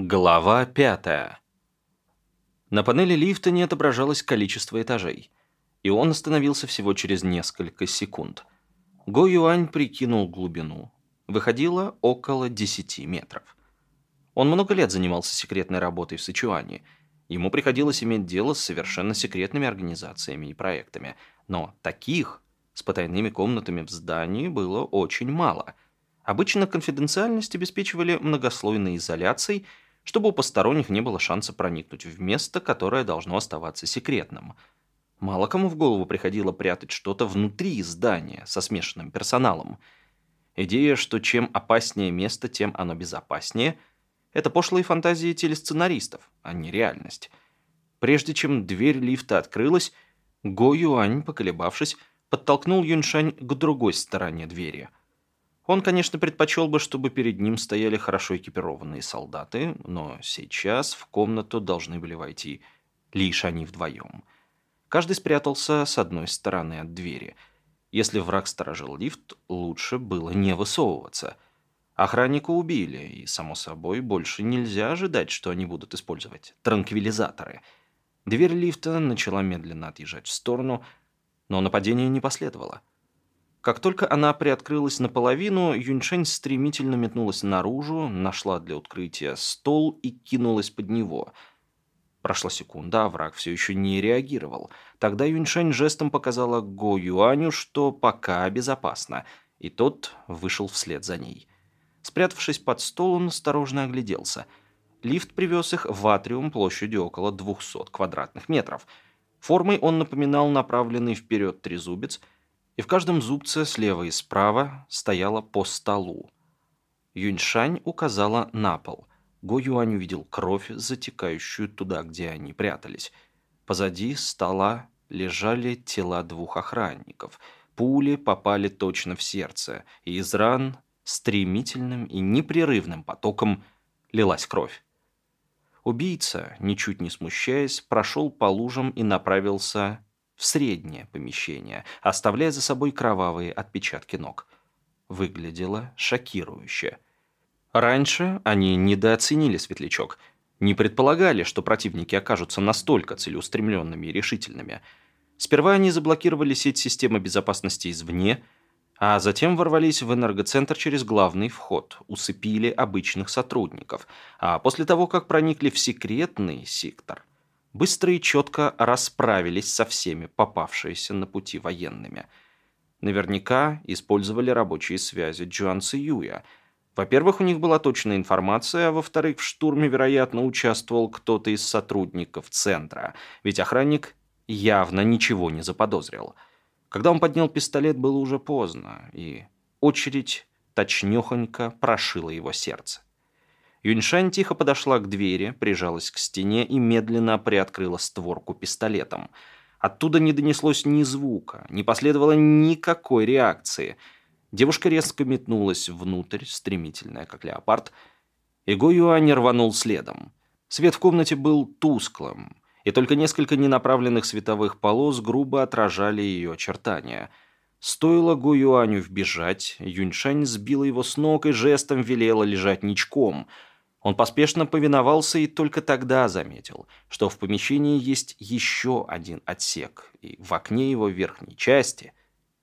Глава пятая. На панели лифта не отображалось количество этажей, и он остановился всего через несколько секунд. Го Юань прикинул глубину. Выходило около 10 метров. Он много лет занимался секретной работой в Сычуане. Ему приходилось иметь дело с совершенно секретными организациями и проектами. Но таких, с потайными комнатами в здании, было очень мало. Обычно конфиденциальность обеспечивали многослойной изоляцией – чтобы у посторонних не было шанса проникнуть в место, которое должно оставаться секретным. Мало кому в голову приходило прятать что-то внутри здания со смешанным персоналом. Идея, что чем опаснее место, тем оно безопаснее – это пошлые фантазии телесценаристов, а не реальность. Прежде чем дверь лифта открылась, Го Юань, поколебавшись, подтолкнул Юньшань к другой стороне двери – он, конечно, предпочел бы, чтобы перед ним стояли хорошо экипированные солдаты, но сейчас в комнату должны были войти лишь они вдвоем. Каждый спрятался с одной стороны от двери. Если враг сторожил лифт, лучше было не высовываться. Охранника убили, и, само собой, больше нельзя ожидать, что они будут использовать транквилизаторы. Дверь лифта начала медленно отъезжать в сторону, но нападение не последовало. Как только она приоткрылась наполовину, Юньшень стремительно метнулась наружу, нашла для открытия стол и кинулась под него. Прошла секунда, а враг все еще не реагировал. Тогда Юньшень жестом показала Го Юаню, что пока безопасно, и тот вышел вслед за ней. Спрятавшись под стол, он осторожно огляделся. Лифт привез их в атриум площадью около 200 квадратных метров. Формой он напоминал направленный вперед трезубец – и в каждом зубце слева и справа стояло по столу. Юньшань указала на пол. Го Юань увидел кровь, затекающую туда, где они прятались. Позади стола лежали тела двух охранников. Пули попали точно в сердце, и из ран стремительным и непрерывным потоком лилась кровь. Убийца, ничуть не смущаясь, прошел по лужам и направился в среднее помещение, оставляя за собой кровавые отпечатки ног. Выглядело шокирующе. Раньше они недооценили светлячок, не предполагали, что противники окажутся настолько целеустремленными и решительными. Сперва они заблокировали сеть системы безопасности извне, а затем ворвались в энергоцентр через главный вход, усыпили обычных сотрудников, а после того, как проникли в секретный сектор, быстро и четко расправились со всеми попавшимися на пути военными. Наверняка использовали рабочие связи Джуан Юя. Во-первых, у них была точная информация, а во-вторых, в штурме, вероятно, участвовал кто-то из сотрудников центра, ведь охранник явно ничего не заподозрил. Когда он поднял пистолет, было уже поздно, и очередь точнёхонько прошила его сердце. Юньшань тихо подошла к двери, прижалась к стене и медленно приоткрыла створку пистолетом. Оттуда не донеслось ни звука, не последовало никакой реакции. Девушка резко метнулась внутрь, стремительная, как леопард, и Го Юань рванул следом. Свет в комнате был тусклым, и только несколько ненаправленных световых полос грубо отражали ее очертания. Стоило Го Юаню вбежать, Юньшань сбила его с ног и жестом велела лежать ничком – он поспешно повиновался и только тогда заметил, что в помещении есть еще один отсек, и в окне его верхней части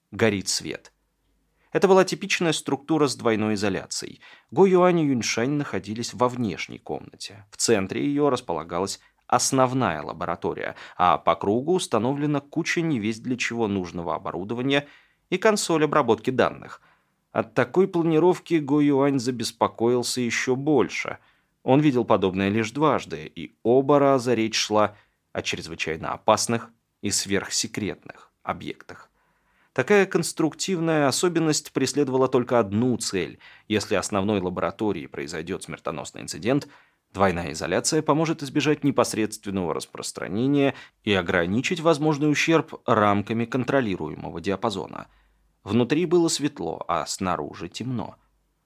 горит свет. Это была типичная структура с двойной изоляцией. Го Юань и Юньшань находились во внешней комнате. В центре ее располагалась основная лаборатория, а по кругу установлена куча невесть для чего нужного оборудования и консоль обработки данных – от такой планировки Го Юань забеспокоился еще больше. Он видел подобное лишь дважды, и оба раза речь шла о чрезвычайно опасных и сверхсекретных объектах. Такая конструктивная особенность преследовала только одну цель. Если основной лаборатории произойдет смертоносный инцидент, двойная изоляция поможет избежать непосредственного распространения и ограничить возможный ущерб рамками контролируемого диапазона – Внутри было светло, а снаружи темно.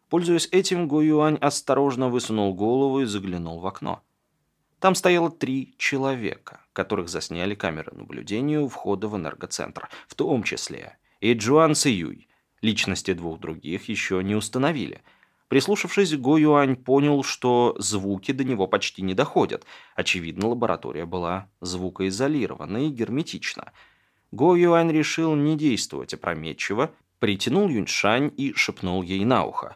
Пользуясь этим, Го Юань осторожно высунул голову и заглянул в окно. Там стояло три человека, которых засняли камеры наблюдения у входа в энергоцентр, в том числе и Джуан Сиюй. Личности двух других еще не установили. Прислушавшись, Го Юань понял, что звуки до него почти не доходят. Очевидно, лаборатория была звукоизолирована и герметична. Го Юань решил не действовать опрометчиво, притянул Юньшань и шепнул ей на ухо.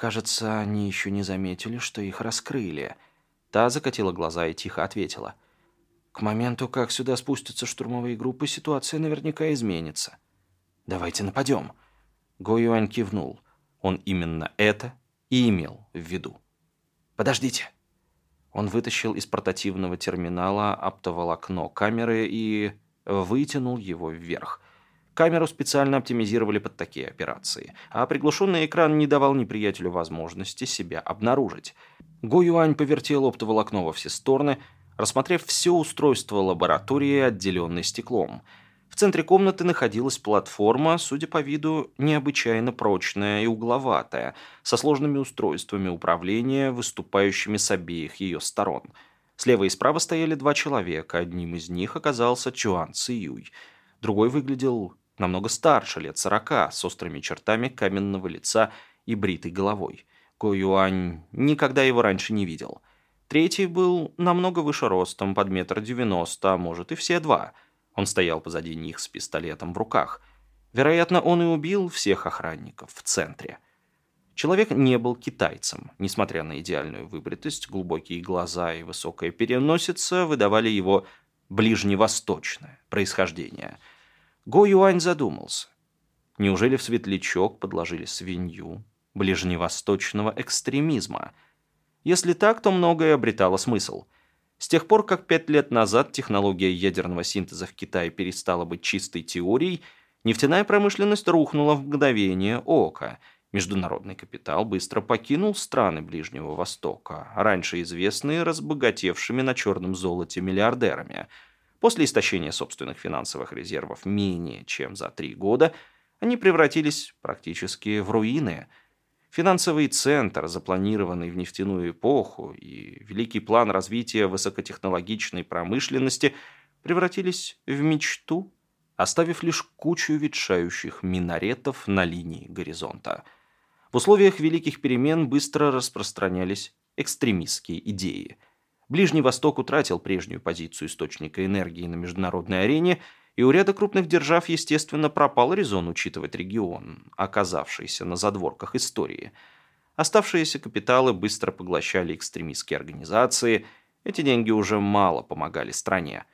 «Кажется, они еще не заметили, что их раскрыли». Та закатила глаза и тихо ответила. «К моменту, как сюда спустятся штурмовые группы, ситуация наверняка изменится. Давайте нападем». Го Юань кивнул. Он именно это и имел в виду. «Подождите!» Он вытащил из портативного терминала оптоволокно камеры и вытянул его вверх. Камеру специально оптимизировали под такие операции, а приглушенный экран не давал неприятелю возможности себя обнаружить. Го Юань повертел оптоволокно во все стороны, рассмотрев все устройство лаборатории, отделенной стеклом – в центре комнаты находилась платформа, судя по виду, необычайно прочная и угловатая, со сложными устройствами управления, выступающими с обеих ее сторон. Слева и справа стояли два человека, одним из них оказался Чуан Циюй. Другой выглядел намного старше, лет сорока, с острыми чертами каменного лица и бритой головой. Ко Юань никогда его раньше не видел. Третий был намного выше ростом, под метр девяносто, а может и все два – он стоял позади них с пистолетом в руках. Вероятно, он и убил всех охранников в центре. Человек не был китайцем. Несмотря на идеальную выбритость, глубокие глаза и высокая переносица выдавали его ближневосточное происхождение. Го Юань задумался. Неужели в светлячок подложили свинью ближневосточного экстремизма? Если так, то многое обретало смысл – с тех пор, как пять лет назад технология ядерного синтеза в Китае перестала быть чистой теорией, нефтяная промышленность рухнула в мгновение ока. Международный капитал быстро покинул страны Ближнего Востока, раньше известные разбогатевшими на черном золоте миллиардерами. После истощения собственных финансовых резервов менее чем за три года они превратились практически в руины – Финансовый центр, запланированный в нефтяную эпоху, и великий план развития высокотехнологичной промышленности превратились в мечту, оставив лишь кучу ветшающих минаретов на линии горизонта. В условиях великих перемен быстро распространялись экстремистские идеи. Ближний Восток утратил прежнюю позицию источника энергии на международной арене – и у ряда крупных держав, естественно, пропал резон учитывать регион, оказавшийся на задворках истории. Оставшиеся капиталы быстро поглощали экстремистские организации, эти деньги уже мало помогали стране.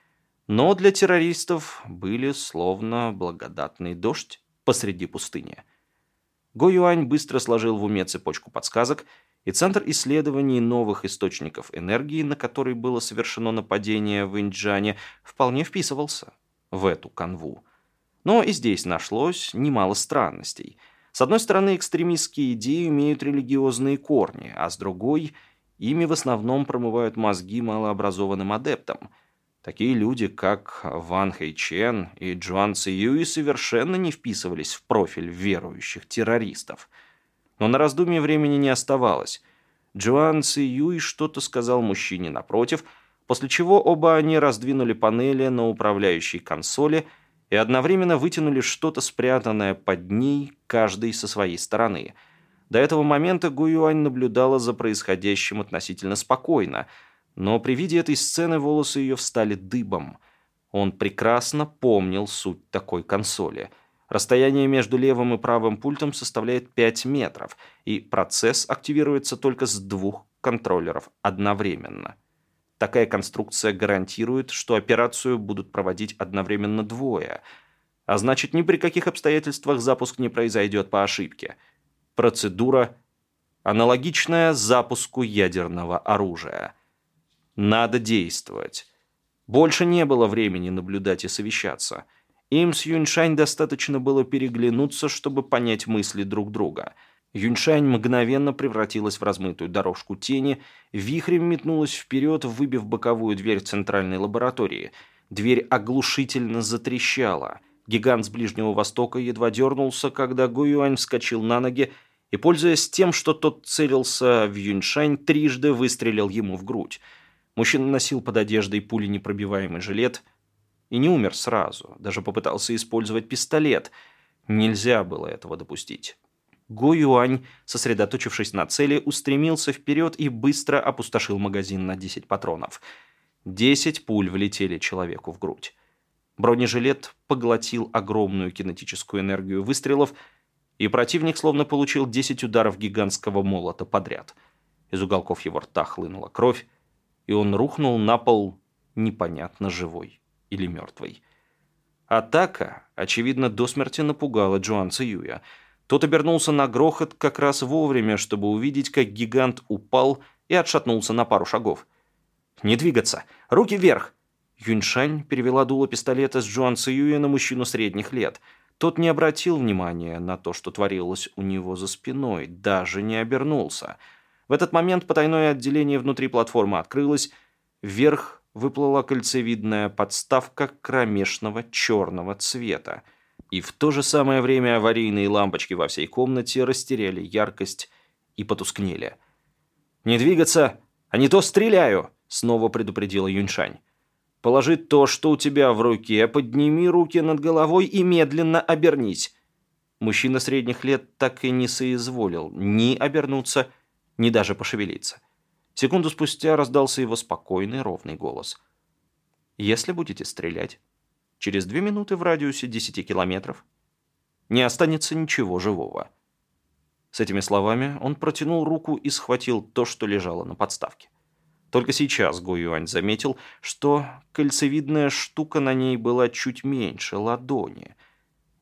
Но для террористов были словно благодатный дождь посреди пустыни. Го Юань быстро сложил в уме цепочку подсказок, и Центр исследований новых источников энергии, на который было совершено нападение в Инджане, вполне вписывался в эту канву. Но и здесь нашлось немало странностей. С одной стороны, экстремистские идеи имеют религиозные корни, а с другой – ими в основном промывают мозги малообразованным адептам. Такие люди, как Ван Хэйчен и Джуан Циюи, совершенно не вписывались в профиль верующих террористов. Но на раздумье времени не оставалось. Джуан Циюи что-то сказал мужчине напротив – после чего оба они раздвинули панели на управляющей консоли и одновременно вытянули что-то спрятанное под ней, каждый со своей стороны. До этого момента Гуюань наблюдала за происходящим относительно спокойно, но при виде этой сцены волосы ее встали дыбом. Он прекрасно помнил суть такой консоли. Расстояние между левым и правым пультом составляет 5 метров, и процесс активируется только с двух контроллеров одновременно. Такая конструкция гарантирует, что операцию будут проводить одновременно двое, а значит, ни при каких обстоятельствах запуск не произойдет по ошибке. Процедура аналогичная запуску ядерного оружия. Надо действовать. Больше не было времени наблюдать и совещаться. Им с Юньшань достаточно было переглянуться, чтобы понять мысли друг друга – Юньшань мгновенно превратилась в размытую дорожку тени, вихрем метнулась вперед, выбив боковую дверь центральной лаборатории. Дверь оглушительно затрещала. Гигант с Ближнего Востока едва дернулся, когда Гуюань вскочил на ноги и, пользуясь тем, что тот целился в Юньшань, трижды выстрелил ему в грудь. Мужчина носил под одеждой пуленепробиваемый жилет и не умер сразу, даже попытался использовать пистолет. Нельзя было этого допустить. Го Юань, сосредоточившись на цели, устремился вперед и быстро опустошил магазин на 10 патронов. 10 пуль влетели человеку в грудь. Бронежилет поглотил огромную кинетическую энергию выстрелов, и противник словно получил 10 ударов гигантского молота подряд. Из уголков его рта хлынула кровь, и он рухнул на пол непонятно живой или мертвый. Атака, очевидно, до смерти напугала Джоан Циюя – тот обернулся на грохот как раз вовремя, чтобы увидеть, как гигант упал и отшатнулся на пару шагов. «Не двигаться! Руки вверх!» Юньшань перевела дуло пистолета с Джуан Циюя на мужчину средних лет. Тот не обратил внимания на то, что творилось у него за спиной, даже не обернулся. В этот момент потайное отделение внутри платформы открылось, вверх выплыла кольцевидная подставка кромешного черного цвета – и в то же самое время аварийные лампочки во всей комнате растеряли яркость и потускнели. «Не двигаться, а не то стреляю!» — снова предупредила Юньшань. «Положи то, что у тебя в руке, подними руки над головой и медленно обернись». Мужчина средних лет так и не соизволил ни обернуться, ни даже пошевелиться. Секунду спустя раздался его спокойный, ровный голос. «Если будете стрелять, Через две минуты в радиусе 10 километров не останется ничего живого. С этими словами он протянул руку и схватил то, что лежало на подставке. Только сейчас Го Юань заметил, что кольцевидная штука на ней была чуть меньше ладони,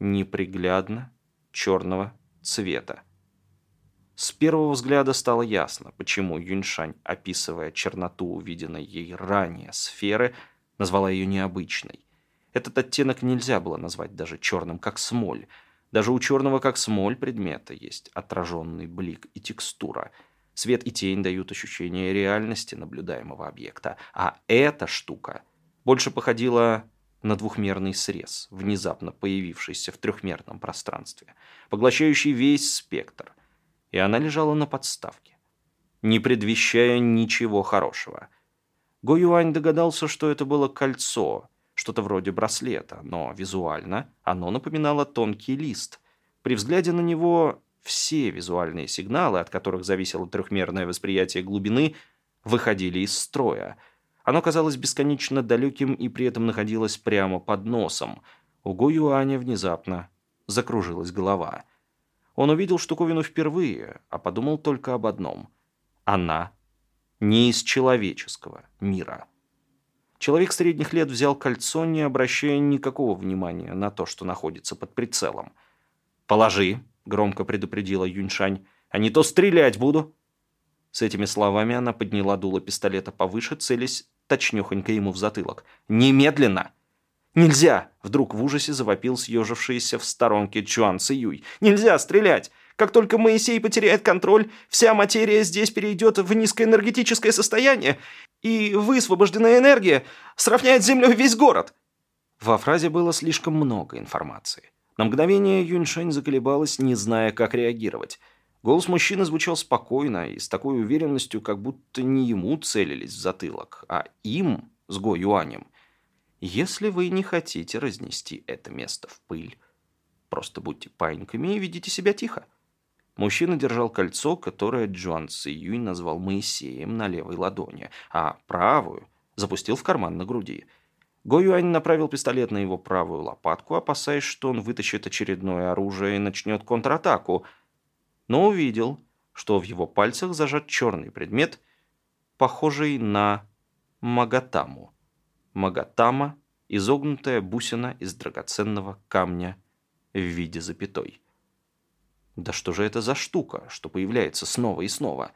неприглядно черного цвета. С первого взгляда стало ясно, почему Юньшань, описывая черноту увиденной ей ранее сферы, назвала ее необычной. Этот оттенок нельзя было назвать даже черным, как смоль. Даже у черного, как смоль, предмета есть отраженный блик и текстура. Свет и тень дают ощущение реальности наблюдаемого объекта. А эта штука больше походила на двухмерный срез, внезапно появившийся в трехмерном пространстве, поглощающий весь спектр. И она лежала на подставке, не предвещая ничего хорошего. Го Юань догадался, что это было кольцо, что-то вроде браслета, но визуально оно напоминало тонкий лист. При взгляде на него все визуальные сигналы, от которых зависело трехмерное восприятие глубины, выходили из строя. Оно казалось бесконечно далеким и при этом находилось прямо под носом. У Го Юаня внезапно закружилась голова. Он увидел штуковину впервые, а подумал только об одном. Она не из человеческого мира. Человек средних лет взял кольцо, не обращая никакого внимания на то, что находится под прицелом. «Положи», — громко предупредила Юньшань, — «а не то стрелять буду». С этими словами она подняла дуло пистолета повыше, целясь точнёхонько ему в затылок. «Немедленно!» «Нельзя!» — вдруг в ужасе завопил съежившийся в сторонке Чуан Циюй. «Нельзя стрелять! Как только Моисей потеряет контроль, вся материя здесь перейдет в низкоэнергетическое состояние, и высвобожденная энергия сравняет с землей весь город». Во фразе было слишком много информации. На мгновение Юньшень заколебалась, не зная, как реагировать. Голос мужчины звучал спокойно и с такой уверенностью, как будто не ему целились в затылок, а им с Го Юанем. «Если вы не хотите разнести это место в пыль, просто будьте паиньками и ведите себя тихо. Мужчина держал кольцо, которое Джуан Ци назвал Моисеем на левой ладони, а правую запустил в карман на груди. Го Юань направил пистолет на его правую лопатку, опасаясь, что он вытащит очередное оружие и начнет контратаку, но увидел, что в его пальцах зажат черный предмет, похожий на магатаму. Магатама – изогнутая бусина из драгоценного камня в виде запятой. Да что же это за штука, что появляется снова и снова?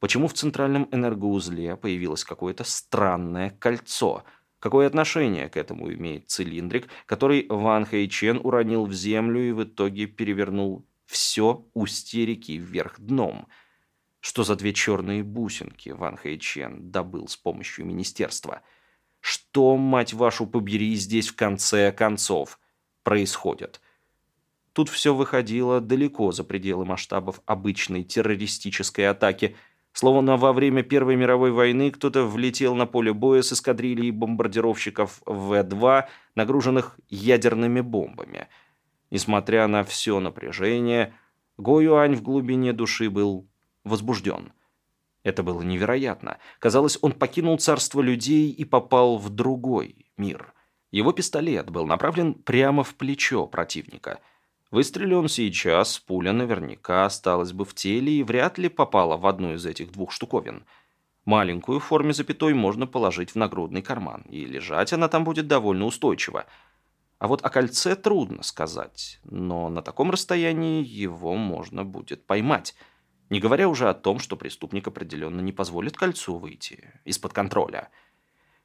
Почему в центральном энергоузле появилось какое-то странное кольцо? Какое отношение к этому имеет цилиндрик, который Ван Хэйчен уронил в землю и в итоге перевернул все устье реки вверх дном? Что за две черные бусинки Ван Хэйчен добыл с помощью министерства? Что, мать вашу, побери, здесь в конце концов происходит? Тут все выходило далеко за пределы масштабов обычной террористической атаки. Словно во время Первой мировой войны кто-то влетел на поле боя с эскадрильей бомбардировщиков В-2, нагруженных ядерными бомбами. Несмотря на все напряжение, Го Юань в глубине души был возбужден. Это было невероятно. Казалось, он покинул царство людей и попал в другой мир. Его пистолет был направлен прямо в плечо противника. Выстрелил сейчас, пуля наверняка осталась бы в теле и вряд ли попала в одну из этих двух штуковин. Маленькую в форме запятой можно положить в нагрудный карман, и лежать она там будет довольно устойчиво. А вот о кольце трудно сказать, но на таком расстоянии его можно будет поймать – не говоря уже о том, что преступник определенно не позволит кольцу выйти из-под контроля.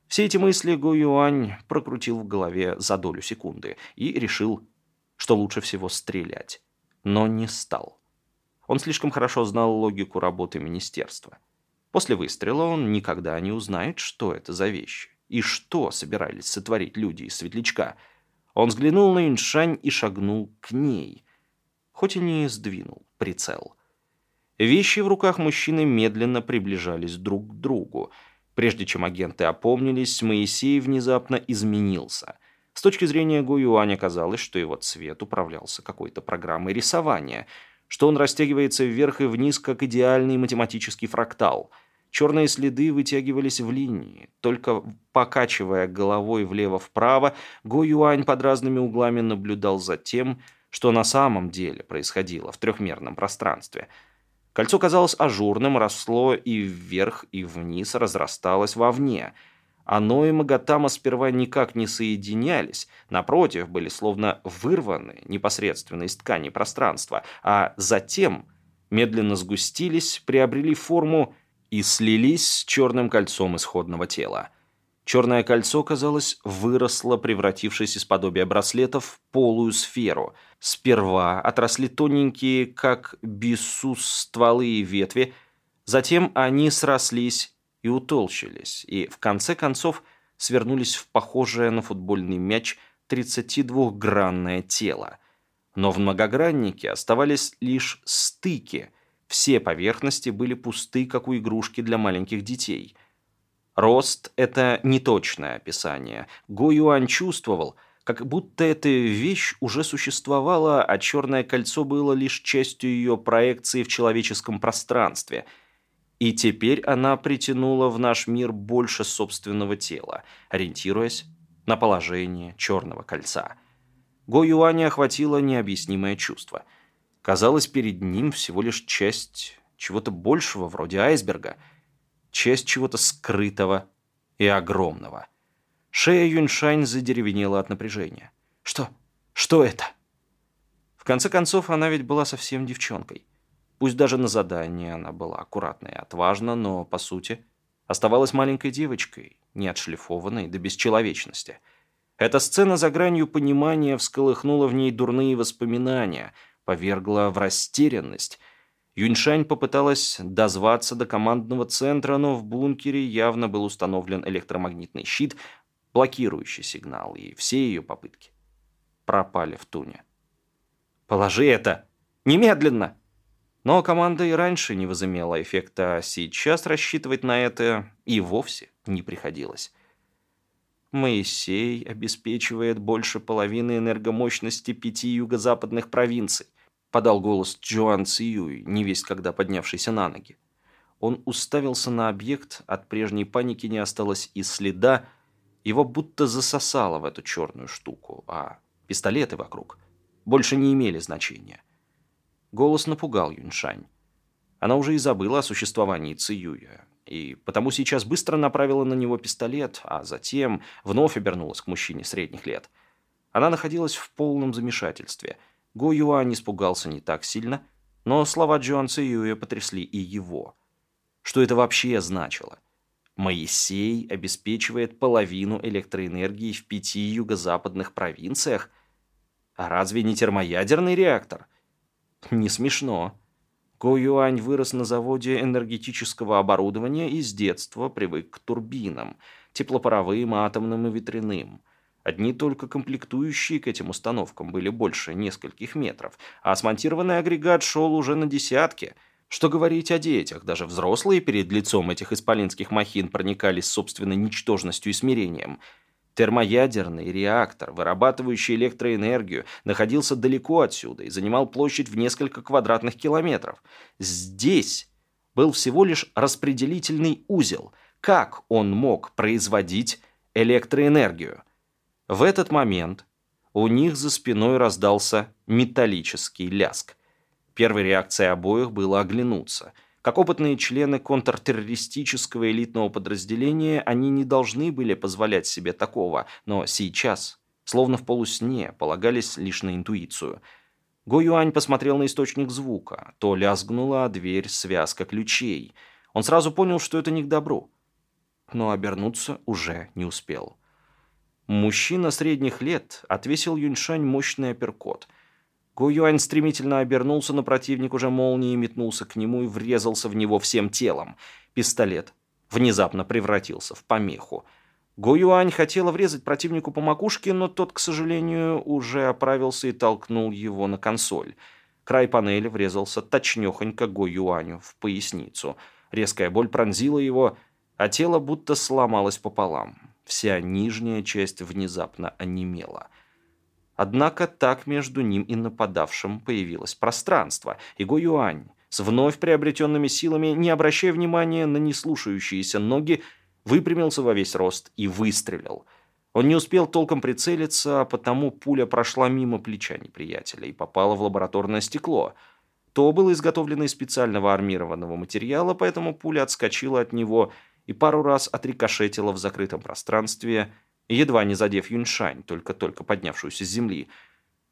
Все эти мысли Го Юань прокрутил в голове за долю секунды и решил, что лучше всего стрелять. Но не стал. Он слишком хорошо знал логику работы министерства. После выстрела он никогда не узнает, что это за вещи и что собирались сотворить люди из светлячка. Он взглянул на Иншань и шагнул к ней, хоть и не сдвинул прицел. Вещи в руках мужчины медленно приближались друг к другу. Прежде чем агенты опомнились, Моисей внезапно изменился. С точки зрения Гу Юань оказалось, что его цвет управлялся какой-то программой рисования, что он растягивается вверх и вниз, как идеальный математический фрактал. Черные следы вытягивались в линии. Только покачивая головой влево-вправо, Го Юань под разными углами наблюдал за тем, что на самом деле происходило в трехмерном пространстве – Кольцо казалось ажурным, росло и вверх, и вниз, разрасталось вовне. Оно и Магатама сперва никак не соединялись, напротив, были словно вырваны непосредственно из ткани пространства, а затем медленно сгустились, приобрели форму и слились с черным кольцом исходного тела. Черное кольцо, казалось, выросло, превратившись из подобия браслета в полую сферу. Сперва отросли тоненькие, как бисус, стволы и ветви, затем они срослись и утолщились, и в конце концов свернулись в похожее на футбольный мяч 32-гранное тело. Но в многограннике оставались лишь стыки, все поверхности были пусты, как у игрушки для маленьких детей – Рост – это неточное описание. Го Юань чувствовал, как будто эта вещь уже существовала, а черное кольцо было лишь частью ее проекции в человеческом пространстве. И теперь она притянула в наш мир больше собственного тела, ориентируясь на положение черного кольца. Го Юаня охватило необъяснимое чувство. Казалось, перед ним всего лишь часть чего-то большего, вроде айсберга – часть чего-то скрытого и огромного. Шея Юньшань задеревенела от напряжения. «Что? Что это?» В конце концов, она ведь была совсем девчонкой. Пусть даже на задании она была аккуратна и отважна, но, по сути, оставалась маленькой девочкой, не отшлифованной до бесчеловечности. Эта сцена за гранью понимания всколыхнула в ней дурные воспоминания, повергла в растерянность Юньшань попыталась дозваться до командного центра, но в бункере явно был установлен электромагнитный щит, блокирующий сигнал, и все ее попытки пропали в туне. «Положи это! Немедленно!» Но команда и раньше не возымела эффекта, а сейчас рассчитывать на это и вовсе не приходилось. Моисей обеспечивает больше половины энергомощности пяти юго-западных провинций подал голос Джоан Циюй, невесть когда поднявшийся на ноги. Он уставился на объект, от прежней паники не осталось и следа, его будто засосало в эту черную штуку, а пистолеты вокруг больше не имели значения. Голос напугал Юньшань. Она уже и забыла о существовании Циюя, и потому сейчас быстро направила на него пистолет, а затем вновь обернулась к мужчине средних лет. Она находилась в полном замешательстве – Го Юань испугался не так сильно, но слова Джоан Циюя потрясли и его. Что это вообще значило? Моисей обеспечивает половину электроэнергии в пяти юго-западных провинциях? А разве не термоядерный реактор? Не смешно. Го Юань вырос на заводе энергетического оборудования и с детства привык к турбинам, теплопаровым, атомным и ветряным. Одни только комплектующие к этим установкам были больше нескольких метров, а смонтированный агрегат шел уже на десятки. Что говорить о детях, даже взрослые перед лицом этих исполинских махин проникались собственной ничтожностью и смирением. Термоядерный реактор, вырабатывающий электроэнергию, находился далеко отсюда и занимал площадь в несколько квадратных километров. Здесь был всего лишь распределительный узел. Как он мог производить электроэнергию? В этот момент у них за спиной раздался металлический ляск. Первой реакцией обоих было оглянуться – как опытные члены контртеррористического элитного подразделения, они не должны были позволять себе такого, но сейчас, словно в полусне, полагались лишь на интуицию. Го Юань посмотрел на источник звука. То лязгнула дверь связка ключей. Он сразу понял, что это не к добру. Но обернуться уже не успел. Мужчина средних лет отвесил Юньшань мощный апперкот – Гу Юань стремительно обернулся, но противник уже молнией метнулся к нему и врезался в него всем телом. Пистолет внезапно превратился в помеху. Гу Юань хотела врезать противнику по макушке, но тот, к сожалению, уже оправился и толкнул его на консоль. Край панели врезался точнёхонько Го Юаню в поясницу. Резкая боль пронзила его, а тело будто сломалось пополам. Вся нижняя часть внезапно онемела – Однако так между ним и нападавшим появилось пространство, и Юань с вновь приобретенными силами, не обращая внимания на неслушающиеся ноги, выпрямился во весь рост и выстрелил. Он не успел толком прицелиться, а потому пуля прошла мимо плеча неприятеля и попала в лабораторное стекло. То было изготовлено из специального армированного материала, поэтому пуля отскочила от него и пару раз отрикошетила в закрытом пространстве – едва не задев Юньшань, только-только поднявшуюся с земли.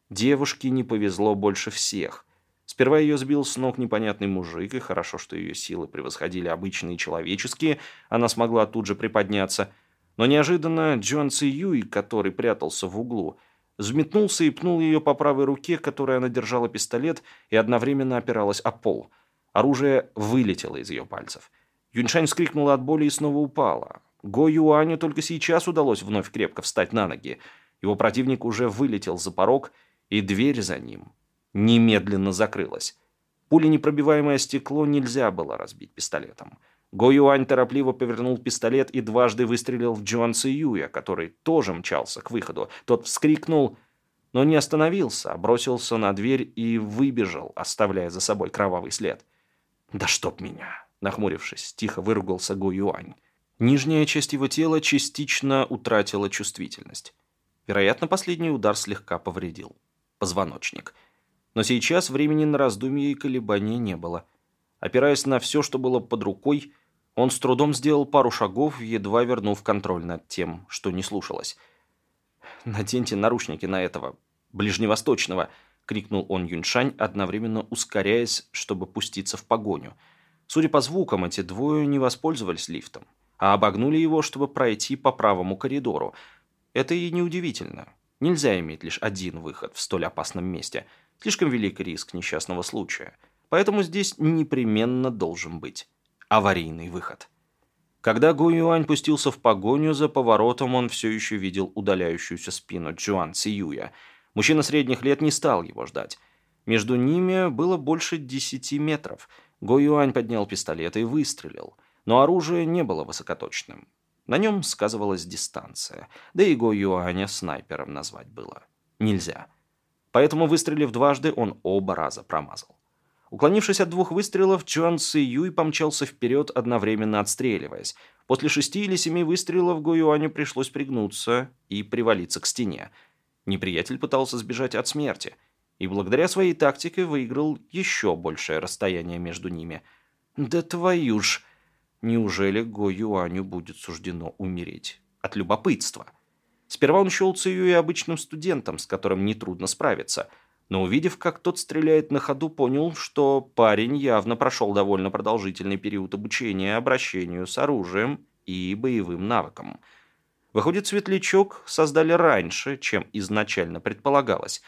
Девушке не повезло больше всех. Сперва ее сбил с ног непонятный мужик, и хорошо, что ее силы превосходили обычные человеческие, она смогла тут же приподняться. Но неожиданно Джон Ци Юй, который прятался в углу, взметнулся и пнул ее по правой руке, которой она держала пистолет и одновременно опиралась о пол. Оружие вылетело из ее пальцев. Юньшань вскрикнула от боли и снова упала. Го Юаню только сейчас удалось вновь крепко встать на ноги. Его противник уже вылетел за порог, и дверь за ним немедленно закрылась. Пуленепробиваемое стекло нельзя было разбить пистолетом. Го Юань торопливо повернул пистолет и дважды выстрелил в Джуан Ци Юя, который тоже мчался к выходу. Тот вскрикнул, но не остановился, а бросился на дверь и выбежал, оставляя за собой кровавый след. «Да чтоб меня!» — нахмурившись, тихо выругался Го Юань. Нижняя часть его тела частично утратила чувствительность. Вероятно, последний удар слегка повредил. Позвоночник. Но сейчас времени на раздумья и колебания не было. Опираясь на все, что было под рукой, он с трудом сделал пару шагов, едва вернув контроль над тем, что не слушалось. «Наденьте наручники на этого, ближневосточного!» — крикнул он Юньшань, одновременно ускоряясь, чтобы пуститься в погоню. Судя по звукам, эти двое не воспользовались лифтом а обогнули его, чтобы пройти по правому коридору. Это и неудивительно. Нельзя иметь лишь один выход в столь опасном месте. Слишком велик риск несчастного случая. Поэтому здесь непременно должен быть аварийный выход. Когда Гу Юань пустился в погоню, за поворотом он все еще видел удаляющуюся спину Джуан Циюя. Мужчина средних лет не стал его ждать. Между ними было больше десяти метров. Го Юань поднял пистолет и выстрелил – но оружие не было высокоточным. На нем сказывалась дистанция, да и Го Юаня снайпером назвать было нельзя. Поэтому, выстрелив дважды, он оба раза промазал. Уклонившись от двух выстрелов, Чуан Ци Юй помчался вперед, одновременно отстреливаясь. После шести или семи выстрелов Го Юаню пришлось пригнуться и привалиться к стене. Неприятель пытался сбежать от смерти, и благодаря своей тактике выиграл еще большее расстояние между ними. «Да твою ж!» Неужели Го Юаню будет суждено умереть? От любопытства. Сперва он счел и обычным студентом, с которым нетрудно справиться, но увидев, как тот стреляет на ходу, понял, что парень явно прошел довольно продолжительный период обучения обращению с оружием и боевым навыкам. Выходит, светлячок создали раньше, чем изначально предполагалось,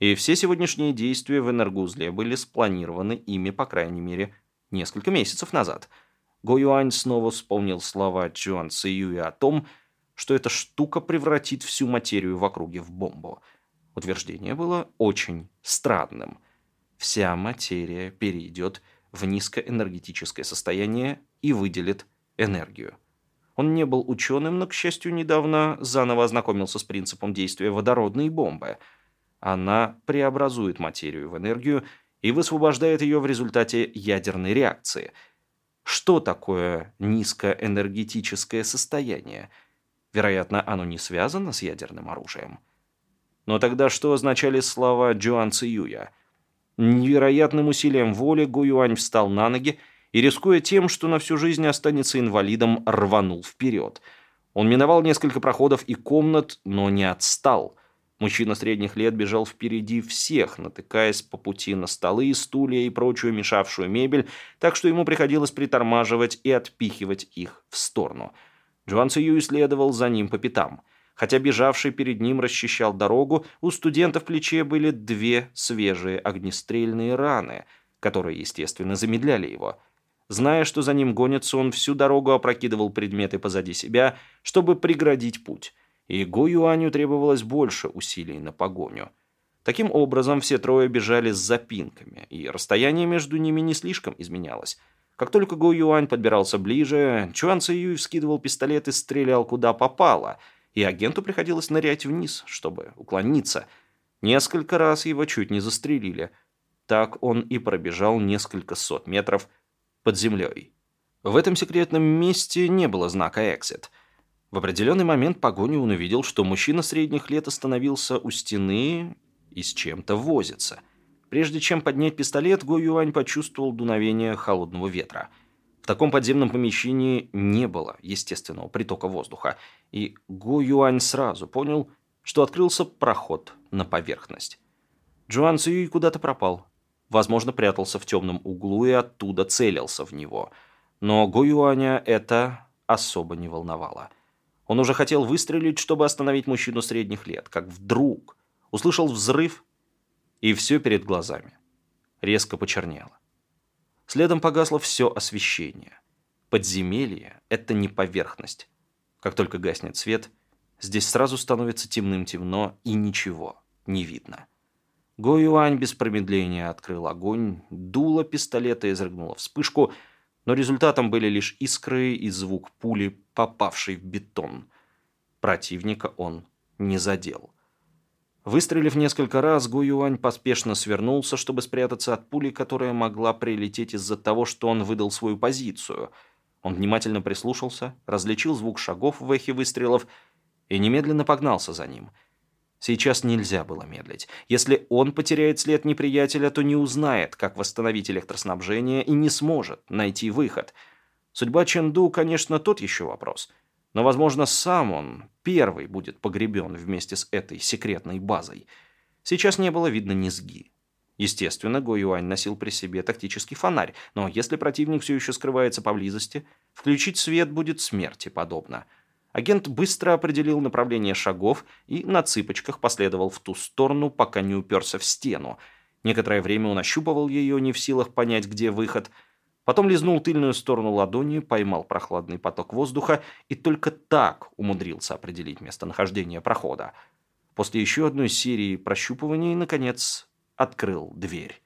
и все сегодняшние действия в энергузле были спланированы ими, по крайней мере, несколько месяцев назад – Го Юань снова вспомнил слова Чуан Циюя о том, что эта штука превратит всю материю в округе в бомбу. Утверждение было очень странным. Вся материя перейдет в низкоэнергетическое состояние и выделит энергию. Он не был ученым, но, к счастью, недавно заново ознакомился с принципом действия водородной бомбы. Она преобразует материю в энергию и высвобождает ее в результате ядерной реакции. Что такое низкоэнергетическое состояние? Вероятно, оно не связано с ядерным оружием. Но тогда что означали слова Джоан Циюя? Невероятным усилием воли Гу Юань встал на ноги и, рискуя тем, что на всю жизнь останется инвалидом, рванул вперед. Он миновал несколько проходов и комнат, но не отстал. Мужчина средних лет бежал впереди всех, натыкаясь по пути на столы, стулья и прочую мешавшую мебель, так что ему приходилось притормаживать и отпихивать их в сторону. Джуан Цию исследовал за ним по пятам. Хотя бежавший перед ним расчищал дорогу, у студента в плече были две свежие огнестрельные раны, которые, естественно, замедляли его – Зная, что за ним гонится, он всю дорогу опрокидывал предметы позади себя, чтобы преградить путь. И Го Юаню требовалось больше усилий на погоню. Таким образом, все трое бежали с запинками, и расстояние между ними не слишком изменялось. Как только Го Юань подбирался ближе, Чуан Ци вскидывал пистолет и стрелял куда попало, и агенту приходилось нырять вниз, чтобы уклониться. Несколько раз его чуть не застрелили. Так он и пробежал несколько сот метров, под землей. В этом секретном месте не было знака «Экзит». В определенный момент погони он увидел, что мужчина средних лет остановился у стены и с чем-то возится. Прежде чем поднять пистолет, Го Юань почувствовал дуновение холодного ветра. В таком подземном помещении не было естественного притока воздуха, и Го Юань сразу понял, что открылся проход на поверхность. Джуан Цюй куда-то пропал. Возможно, прятался в темном углу и оттуда целился в него. Но Гуюаня это особо не волновало. Он уже хотел выстрелить, чтобы остановить мужчину средних лет, как вдруг услышал взрыв, и все перед глазами резко почернело. Следом погасло все освещение. Подземелье — это не поверхность. Как только гаснет свет, здесь сразу становится темным-темно, и ничего не видно. Го Юань без промедления открыл огонь, дуло пистолета изрыгнуло вспышку, но результатом были лишь искры и звук пули, попавшей в бетон. Противника он не задел. Выстрелив несколько раз, Го Юань поспешно свернулся, чтобы спрятаться от пули, которая могла прилететь из-за того, что он выдал свою позицию. Он внимательно прислушался, различил звук шагов в эхе выстрелов и немедленно погнался за ним – Сейчас нельзя было медлить. Если он потеряет след неприятеля, то не узнает, как восстановить электроснабжение и не сможет найти выход. Судьба Ченду, конечно, тот еще вопрос. Но, возможно, сам он первый будет погребен вместе с этой секретной базой. Сейчас не было видно низги. Естественно, Го Юань носил при себе тактический фонарь, но если противник все еще скрывается поблизости, включить свет будет смерти подобно – Агент быстро определил направление шагов и на цыпочках последовал в ту сторону, пока не уперся в стену. Некоторое время он ощупывал ее, не в силах понять, где выход. Потом лизнул тыльную сторону ладони, поймал прохладный поток воздуха и только так умудрился определить местонахождение прохода. После еще одной серии прощупываний, наконец, открыл дверь.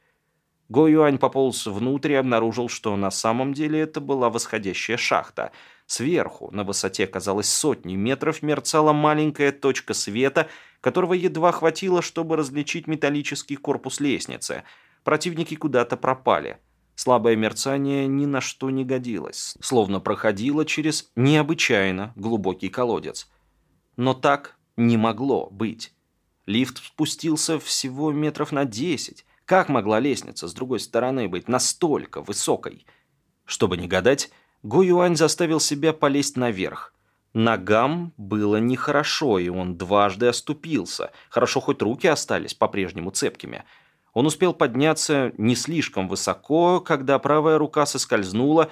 Го Юань пополз внутрь и обнаружил, что на самом деле это была восходящая шахта – Сверху, на высоте, казалось, сотни метров, мерцала маленькая точка света, которого едва хватило, чтобы различить металлический корпус лестницы. Противники куда-то пропали. Слабое мерцание ни на что не годилось, словно проходило через необычайно глубокий колодец. Но так не могло быть. Лифт спустился всего метров на десять. Как могла лестница с другой стороны быть настолько высокой? Чтобы не гадать, Гу Юань заставил себя полезть наверх. Ногам было нехорошо, и он дважды оступился. Хорошо, хоть руки остались по-прежнему цепкими. Он успел подняться не слишком высоко, когда правая рука соскользнула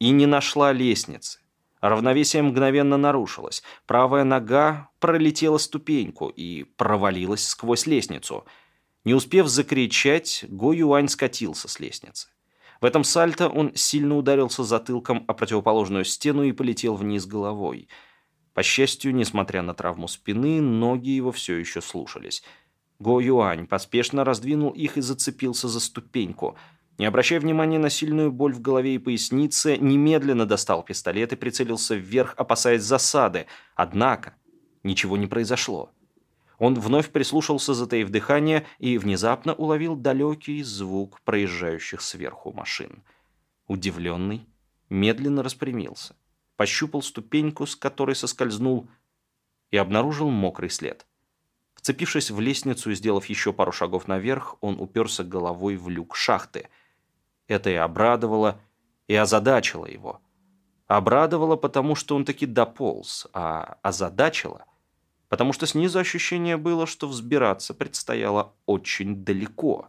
и не нашла лестницы. Равновесие мгновенно нарушилось. Правая нога пролетела ступеньку и провалилась сквозь лестницу. Не успев закричать, Го Юань скатился с лестницы. В этом сальто он сильно ударился затылком о противоположную стену и полетел вниз головой. По счастью, несмотря на травму спины, ноги его все еще слушались. Го Юань поспешно раздвинул их и зацепился за ступеньку. Не обращая внимания на сильную боль в голове и пояснице, немедленно достал пистолет и прицелился вверх, опасаясь засады. Однако ничего не произошло. Он вновь прислушался, затаив дыхание, и внезапно уловил далекий звук проезжающих сверху машин. Удивленный, медленно распрямился, пощупал ступеньку, с которой соскользнул, и обнаружил мокрый след. Вцепившись в лестницу и сделав еще пару шагов наверх, он уперся головой в люк шахты. Это и обрадовало, и озадачило его. Обрадовало, потому что он таки дополз, а озадачило, потому что снизу ощущение было, что взбираться предстояло очень далеко.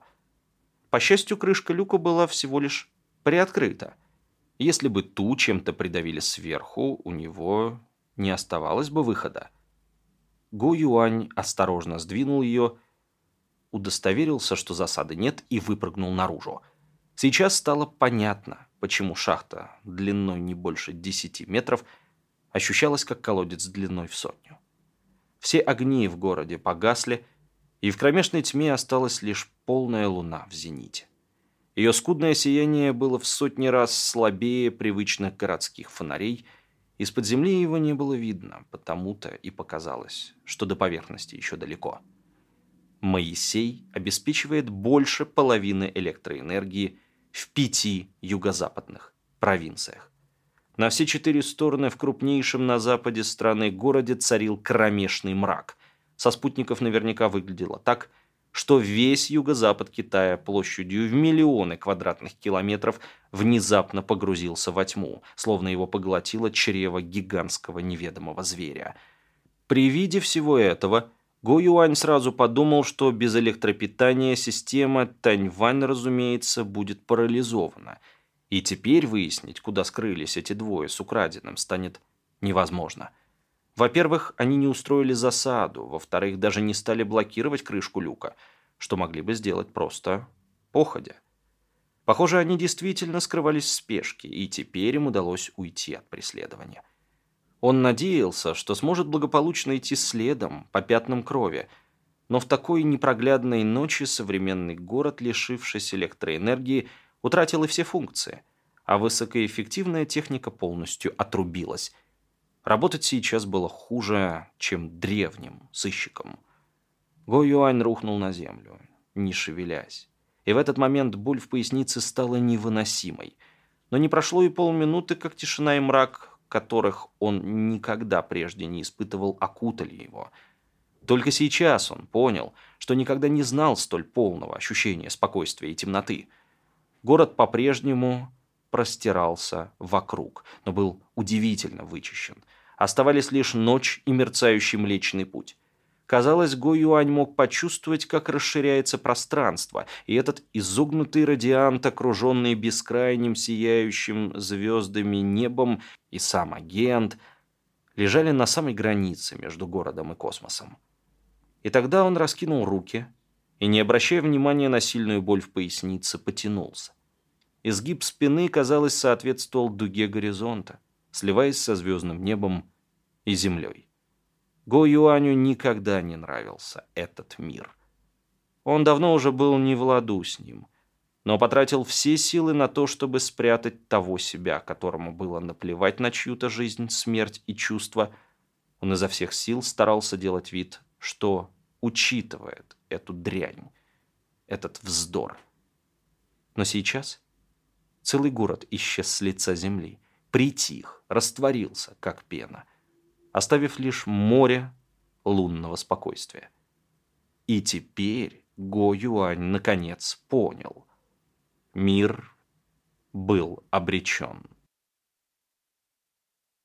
По счастью, крышка люка была всего лишь приоткрыта. Если бы ту чем-то придавили сверху, у него не оставалось бы выхода. Го Юань осторожно сдвинул ее, удостоверился, что засады нет, и выпрыгнул наружу. Сейчас стало понятно, почему шахта длиной не больше 10 метров ощущалась как колодец длиной в сотню. Все огни в городе погасли, и в кромешной тьме осталась лишь полная луна в зените. Ее скудное сияние было в сотни раз слабее привычных городских фонарей – из-под земли его не было видно, потому-то и показалось, что до поверхности еще далеко. Моисей обеспечивает больше половины электроэнергии в пяти юго-западных провинциях. На все четыре стороны в крупнейшем на западе страны городе царил кромешный мрак. Со спутников наверняка выглядело так – что весь юго-запад Китая площадью в миллионы квадратных километров внезапно погрузился во тьму, словно его поглотило чрево гигантского неведомого зверя. При виде всего этого Го Юань сразу подумал, что без электропитания система Таньвань, разумеется, будет парализована. И теперь выяснить, куда скрылись эти двое с украденным, станет невозможно. Во-первых, они не устроили засаду, во-вторых, даже не стали блокировать крышку люка, что могли бы сделать просто походя. Похоже, они действительно скрывались в спешке, и теперь им удалось уйти от преследования. Он надеялся, что сможет благополучно идти следом по пятнам крови, но в такой непроглядной ночи современный город, лишившись электроэнергии, утратил и все функции, а высокоэффективная техника полностью отрубилась – Работать сейчас было хуже, чем древним сыщикам. Го Юань рухнул на землю, не шевелясь. И в этот момент боль в пояснице стала невыносимой. Но не прошло и полминуты, как тишина и мрак, которых он никогда прежде не испытывал, окутали его. Только сейчас он понял, что никогда не знал столь полного ощущения спокойствия и темноты. Город по-прежнему простирался вокруг, но был удивительно вычищен – Оставались лишь ночь и мерцающий Млечный Путь. Казалось, Го Юань мог почувствовать, как расширяется пространство, и этот изогнутый радиант, окруженный бескрайним сияющим звездами небом, и сам агент, лежали на самой границе между городом и космосом. И тогда он раскинул руки и, не обращая внимания на сильную боль в пояснице, потянулся. Изгиб спины, казалось, соответствовал дуге горизонта сливаясь со звездным небом и землей. Го Юаню никогда не нравился этот мир. Он давно уже был не в ладу с ним, но потратил все силы на то, чтобы спрятать того себя, которому было наплевать на чью-то жизнь, смерть и чувства. Он изо всех сил старался делать вид, что учитывает эту дрянь, этот вздор. Но сейчас целый город исчез с лица земли притих, растворился, как пена, оставив лишь море лунного спокойствия. И теперь Го Юань наконец понял. Мир был обречен.